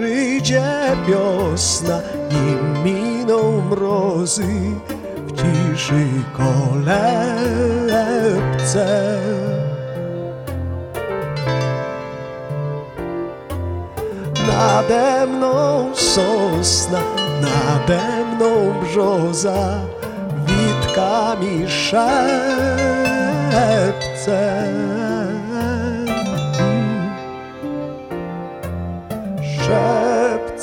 przyjdzie wiosna i miną mrozy w ciszy kolebce. Nade mną sosna, nade mną brzoza, witkami szepce.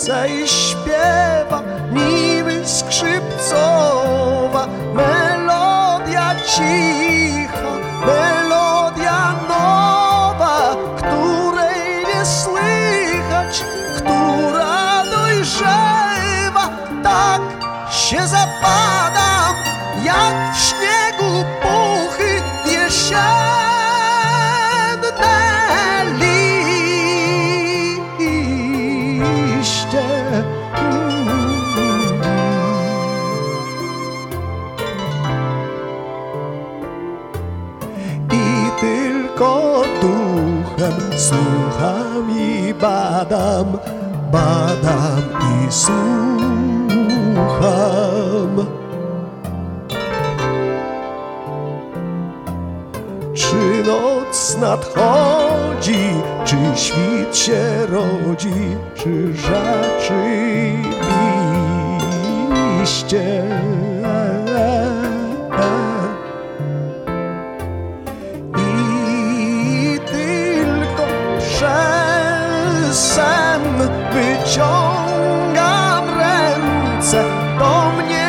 Szepce i śpiewa, niby skrzypcowa, melodia cicha, melodia nowa, której nie słychać, która dojrzewa. Tak się zapadam, jak w śniegu puchy jesienne tylko duchem słucham i badam, badam i słucham. Czy noc nadchodzi, czy świt się rodzi, czy rzeczywiście i se do mě